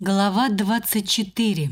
Глава 24.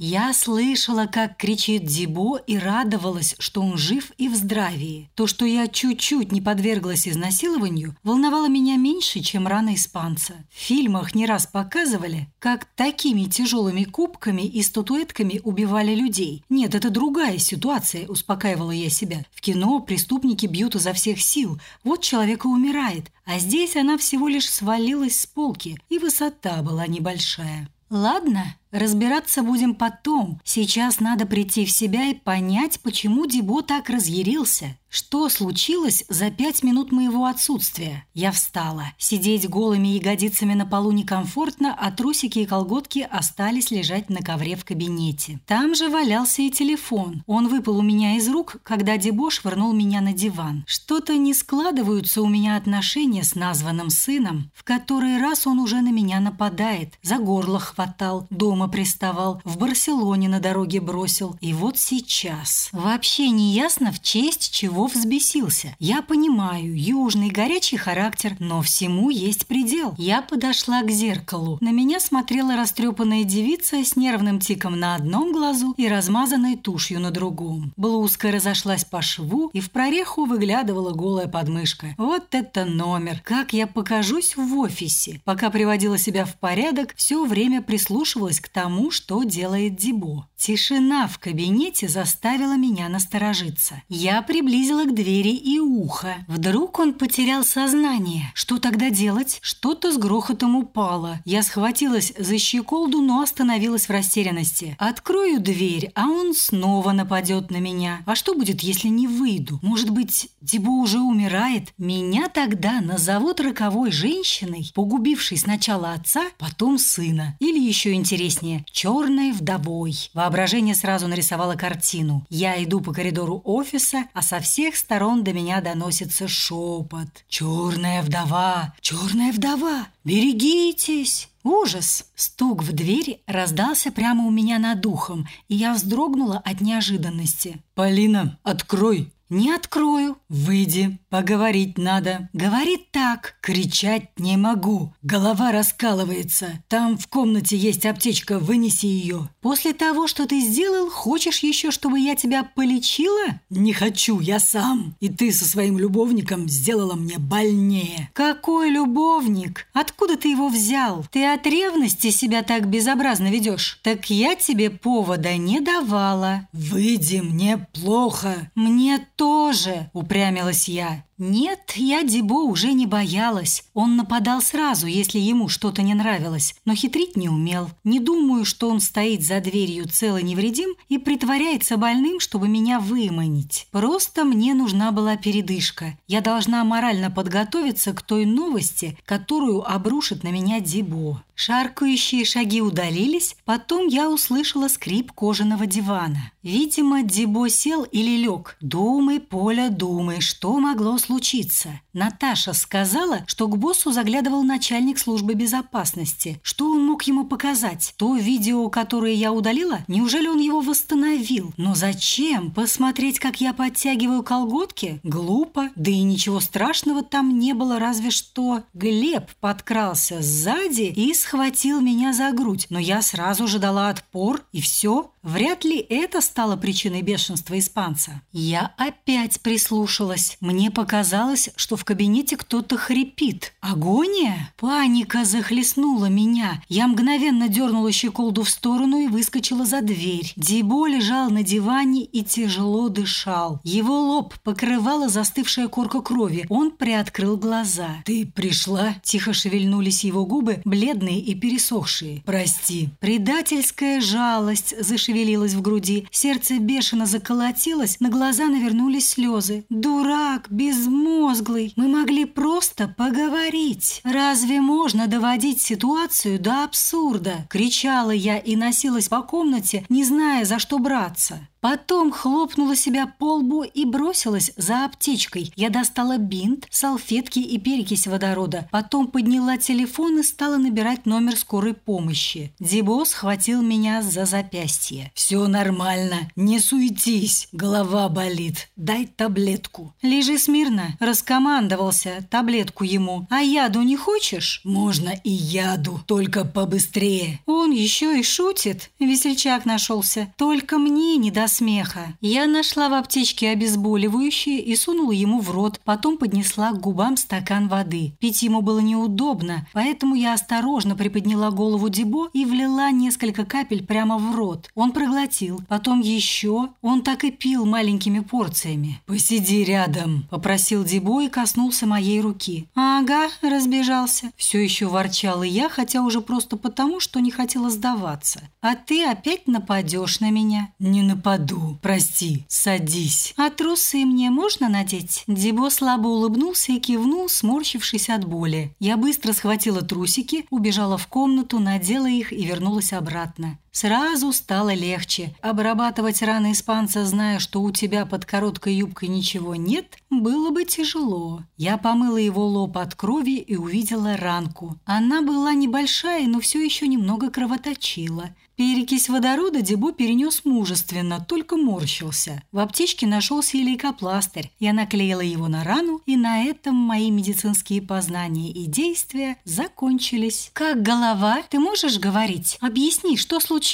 Я слышала, как кричит Дибо и радовалась, что он жив и в здравии. То, что я чуть-чуть не подверглась изнасилованию, волновало меня меньше, чем рана испанца. В фильмах не раз показывали, как такими тяжелыми кубками и статуэтками убивали людей. Нет, это другая ситуация, успокаивала я себя. В кино преступники бьют изо всех сил. Вот человек и умирает. А здесь она всего лишь свалилась с полки, и высота была небольшая. Ладно, Разбираться будем потом. Сейчас надо прийти в себя и понять, почему Дибо так разъярился. Что случилось за пять минут моего отсутствия? Я встала. Сидеть голыми ягодицами на полу некомфортно, а трусики и колготки остались лежать на ковре в кабинете. Там же валялся и телефон. Он выпал у меня из рук, когда Дебо швырнул меня на диван. Что-то не складываются у меня отношения с названным сыном. В который раз он уже на меня нападает. За горло хватал, дом дома приставал, в Барселоне на дороге бросил. И вот сейчас. Вообще не ясно, в честь чего взбесился. Я понимаю, южный горячий характер, но всему есть предел. Я подошла к зеркалу. На меня смотрела растрепанная девица с нервным тиком на одном глазу и размазанной тушью на другом. Блузка разошлась по шву, и в прореху выглядывала голая подмышка. Вот это номер! Как я покажусь в офисе? Пока приводила себя в порядок, все время прислушивалась к тому, что делает Дибо. Тишина в кабинете заставила меня насторожиться. Я приблизила к двери и ухо. Вдруг он потерял сознание. Что тогда делать? Что-то с грохотом упало. Я схватилась за щеколду, но остановилась в растерянности. Открою дверь, а он снова нападет на меня. А что будет, если не выйду? Может быть, Дибо уже умирает? Меня тогда назовут роковой женщиной, погубившей сначала отца, потом сына. Или еще интереснее песни «Черной вдовой». Воображение сразу нарисовало картину. Я иду по коридору офиса, а со всех сторон до меня доносится шепот. «Черная вдова! Черная вдова! Берегитесь!» Ужас! Стук в дверь раздался прямо у меня над духом, и я вздрогнула от неожиданности. «Полина, открой!» «Не открою. Выйди. Поговорить надо». «Говорит так». «Кричать не могу. Голова раскалывается. Там в комнате есть аптечка. Вынеси ее». «После того, что ты сделал, хочешь еще, чтобы я тебя полечила?» «Не хочу. Я сам. И ты со своим любовником сделала мне больнее». «Какой любовник? Откуда ты его взял? Ты от ревности себя так безобразно ведешь. Так я тебе повода не давала». «Выйди, мне плохо». «Мне тоже!» – упрямилась я. Нет, я Дибо уже не боялась. Он нападал сразу, если ему что-то не нравилось, но хитрить не умел. Не думаю, что он стоит за дверью целый невредим и притворяется больным, чтобы меня выманить. Просто мне нужна была передышка. Я должна морально подготовиться к той новости, которую обрушит на меня Дибо. Шаркающие шаги удалились, потом я услышала скрип кожаного дивана. Видимо, Дибо сел или лег. Думай, Поля, думай, что могло случиться случиться. Наташа сказала, что к боссу заглядывал начальник службы безопасности. Что он мог ему показать? То видео, которое я удалила? Неужели он его восстановил? Но зачем? Посмотреть, как я подтягиваю колготки? Глупо. Да и ничего страшного там не было, разве что Глеб подкрался сзади и схватил меня за грудь. Но я сразу же дала отпор, и все. Вряд ли это стало причиной бешенства испанца. Я опять прислушалась. Мне показалось, что в кабинете кто-то хрипит. Агония? Паника захлестнула меня. Я мгновенно дернула щеколду в сторону и выскочила за дверь. Дибо лежал на диване и тяжело дышал. Его лоб покрывала застывшая корка крови. Он приоткрыл глаза. «Ты пришла?» Тихо шевельнулись его губы, бледные и пересохшие. «Прости». Предательская жалость зашевелилась зашевелилось в груди, сердце бешено заколотилось, на глаза навернулись слезы. «Дурак, безмозглый! Мы могли просто поговорить! Разве можно доводить ситуацию до абсурда?» Кричала я и носилась по комнате, не зная, за что браться. Потом хлопнула себя по лбу и бросилась за аптечкой. Я достала бинт, салфетки и перекись водорода. Потом подняла телефон и стала набирать номер скорой помощи. Дибо схватил меня за запястье. «Все нормально, не суетись, голова болит. Дай таблетку». «Лежи смирно», – раскомандовался таблетку ему. «А яду не хочешь?» «Можно и яду, только побыстрее». Он еще и шутит. Весельчак нашелся. Только мне не до смеха. Я нашла в аптечке обезболивающее и сунула ему в рот, потом поднесла к губам стакан воды. Пить ему было неудобно, поэтому я осторожно приподняла голову Дебо и влила несколько капель прямо в рот. Он проглотил, потом еще. Он так и пил маленькими порциями. «Посиди рядом», – попросил Дебо и коснулся моей руки. «Ага», – разбежался. Все еще ворчала я, хотя уже просто потому, что не хотела сдаваться. «А ты опять нападешь на меня?» «Не нападу. Прости. Садись». «А трусы мне можно надеть?» Дебо слабо улыбнулся и кивнул, сморщившись от боли. Я быстро схватила трусики, убежала в комнату, надела их и вернулась обратно. Сразу стало легче. Обрабатывать раны испанца, зная, что у тебя под короткой юбкой ничего нет, было бы тяжело. Я помыла его лоб от крови и увидела ранку. Она была небольшая, но все еще немного кровоточила. Перекись водорода Дебо перенес мужественно, только морщился. В аптечке нашелся и лейкопластырь. Я наклеила его на рану, и на этом мои медицинские познания и действия закончились. «Как голова? Ты можешь говорить? Объясни, что случилось?»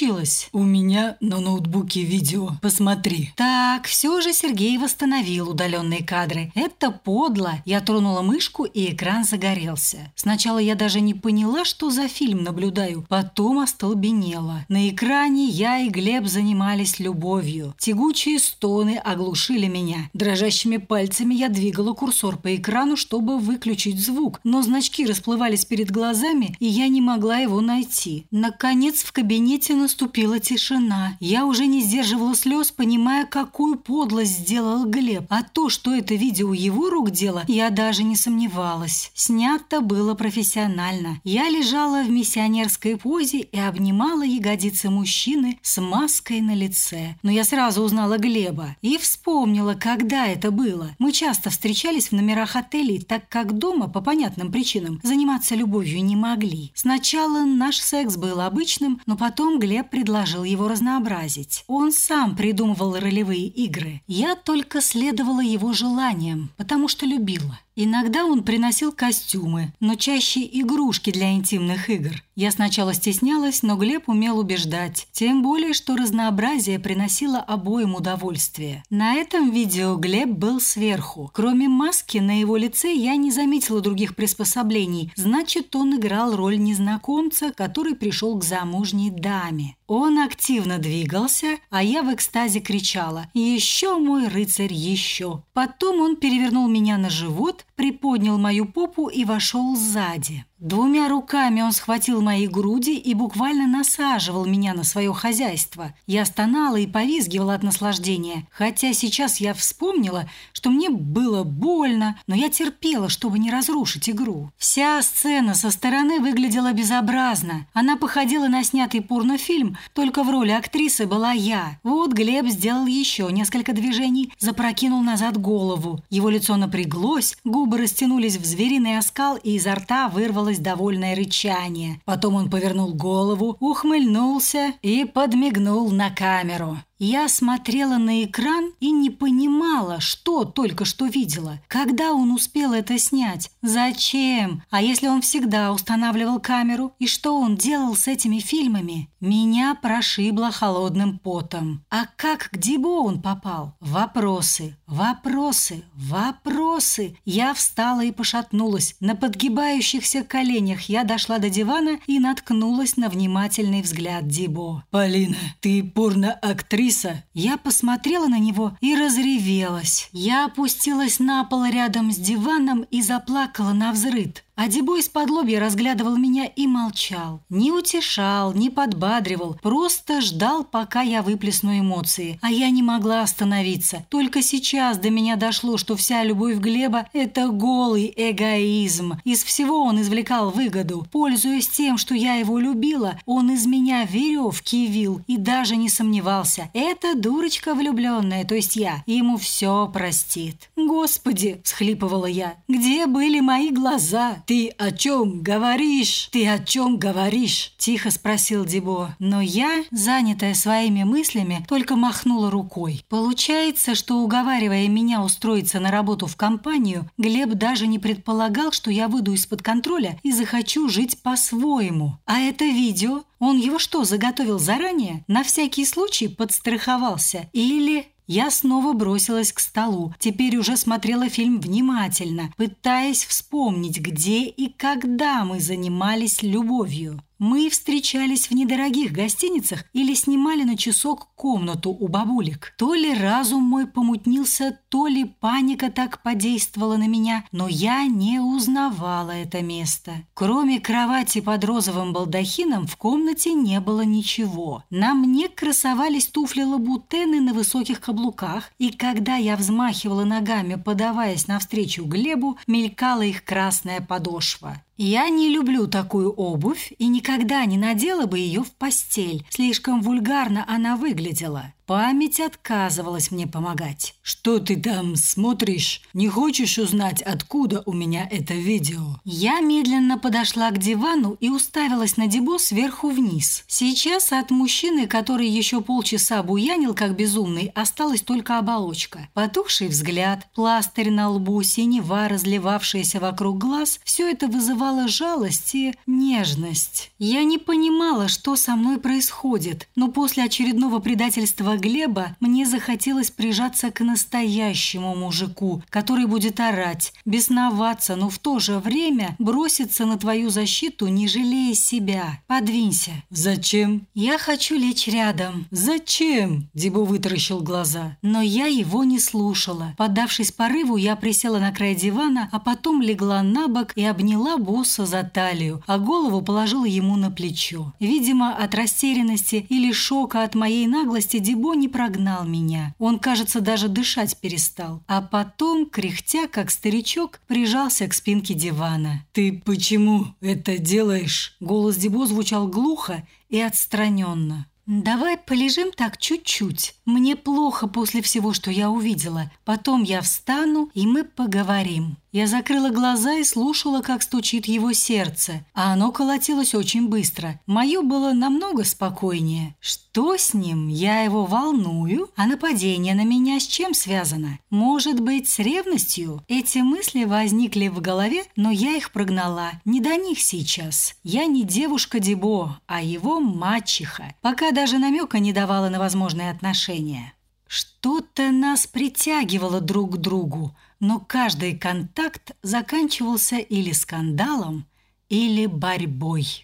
«У меня на ноутбуке видео. Посмотри». Так, все же Сергей восстановил удаленные кадры. Это подло. Я тронула мышку, и экран загорелся. Сначала я даже не поняла, что за фильм наблюдаю. Потом остолбенела. На экране я и Глеб занимались любовью. Тягучие стоны оглушили меня. Дрожащими пальцами я двигала курсор по экрану, чтобы выключить звук, но значки расплывались перед глазами, и я не могла его найти. Наконец в кабинете наступила тишина. Я уже не сдерживала слез, понимая, какую подлость сделал Глеб. А то, что это видео его рук дело, я даже не сомневалась. Снято было профессионально. Я лежала в миссионерской позе и обнимала ягодицы ягодицы мужчины с маской на лице. Но я сразу узнала Глеба и вспомнила, когда это было. Мы часто встречались в номерах отелей, так как дома, по понятным причинам, заниматься любовью не могли. Сначала наш секс был обычным, но потом Глеб предложил его разнообразить. Он сам придумывал ролевые игры. Я только следовала его желаниям, потому что любила. Иногда он приносил костюмы, но чаще игрушки для интимных игр. Я сначала стеснялась, но Глеб умел убеждать. Тем более, что разнообразие приносило обоим удовольствие. На этом видео Глеб был сверху. Кроме маски на его лице я не заметила других приспособлений. Значит, он играл роль незнакомца, который пришел к замужней даме. Он активно двигался, а я в экстазе кричала «Еще, мой рыцарь, еще!». Потом он перевернул меня на живот, приподнял мою попу и вошел сзади. Двумя руками он схватил мои груди и буквально насаживал меня на свое хозяйство. Я стонала и повизгивала от наслаждения, хотя сейчас я вспомнила, что мне было больно, но я терпела, чтобы не разрушить игру. Вся сцена со стороны выглядела безобразно. Она походила на снятый порнофильм, только в роли актрисы была я. Вот Глеб сделал еще несколько движений, запрокинул назад голову. Его лицо напряглось, губы растянулись в звериный оскал, и изо рта вырвал вырвалось довольное рычание. Потом он повернул голову, ухмыльнулся и подмигнул на камеру. Я смотрела на экран и не понимала, что только что видела. Когда он успел это снять? Зачем? А если он всегда устанавливал камеру? И что он делал с этими фильмами? Меня прошибло холодным потом. А как к Дибо он попал? Вопросы, вопросы, вопросы. Я встала и пошатнулась. На подгибающихся коленях я дошла до дивана и наткнулась на внимательный взгляд Дибо. «Полина, ты порно-актриса?» Актриса. Я посмотрела на него и разревелась. Я опустилась на пол рядом с диваном и заплакала на взрыд. А Дебо из-под лобья разглядывал меня и молчал. Не утешал, не подбадривал, просто ждал, пока я выплесну эмоции. А я не могла остановиться. Только сейчас до меня дошло, что вся любовь Глеба – это голый эгоизм. Из всего он извлекал выгоду. Пользуясь тем, что я его любила, он из меня веревки вил и даже не сомневался. Это дурочка влюбленная, то есть я, ему все простит. «Господи!» – всхлипывала я. «Где были мои глаза?» «Ты о чем говоришь? Ты о чем говоришь?» – тихо спросил Дебо. Но я, занятая своими мыслями, только махнула рукой. Получается, что уговаривая меня устроиться на работу в компанию, Глеб даже не предполагал, что я выйду из-под контроля и захочу жить по-своему. А это видео он его что, заготовил заранее? На всякий случай подстраховался? Или я снова бросилась к столу. Теперь уже смотрела фильм внимательно, пытаясь вспомнить, где и когда мы занимались любовью. Мы встречались в недорогих гостиницах или снимали на часок комнату у бабулек. То ли разум мой помутнился, то ли паника так подействовала на меня, но я не узнавала это место. Кроме кровати под розовым балдахином в комнате не было ничего. На мне красовались туфли-лабутены на высоких каблуках, и когда я взмахивала ногами, подаваясь навстречу Глебу, мелькала их красная подошва. Я не люблю такую обувь и никогда не надела бы ее в постель. Слишком вульгарно она выглядела. Память отказывалась мне помогать. «Что ты там смотришь? Не хочешь узнать, откуда у меня это видео?» Я медленно подошла к дивану и уставилась на Дебо сверху вниз. Сейчас от мужчины, который еще полчаса буянил как безумный, осталась только оболочка. Потухший взгляд, пластырь на лбу, синева, разливавшаяся вокруг глаз – все это вызывало жалость и нежность. Я не понимала, что со мной происходит, но после очередного предательства Глеба мне захотелось прижаться к настоящему мужику, который будет орать, бесноваться, но в то же время броситься на твою защиту, не жалея себя. Подвинься. Зачем? Я хочу лечь рядом. Зачем? Дибо вытаращил глаза. Но я его не слушала. Поддавшись порыву, я присела на край дивана, а потом легла на бок и обняла босса за талию, а голову положила ему на плечо. Видимо, от растерянности или шока от моей наглости Дибо Бо не прогнал меня. Он, кажется, даже дышать перестал. А потом, кряхтя, как старичок, прижался к спинке дивана. «Ты почему это делаешь?» Голос Дебо звучал глухо и отстраненно. «Давай полежим так чуть-чуть. Мне плохо после всего, что я увидела. Потом я встану, и мы поговорим». Я закрыла глаза и слушала, как стучит его сердце, а оно колотилось очень быстро. Мое было намного спокойнее. Что с ним? Я его волную? А нападение на меня с чем связано? Может быть, с ревностью? Эти мысли возникли в голове, но я их прогнала. Не до них сейчас. Я не девушка Дебо, а его мачеха. Пока даже намека не давала на возможные отношения. Что-то нас притягивало друг к другу, но каждый контакт заканчивался или скандалом, или борьбой.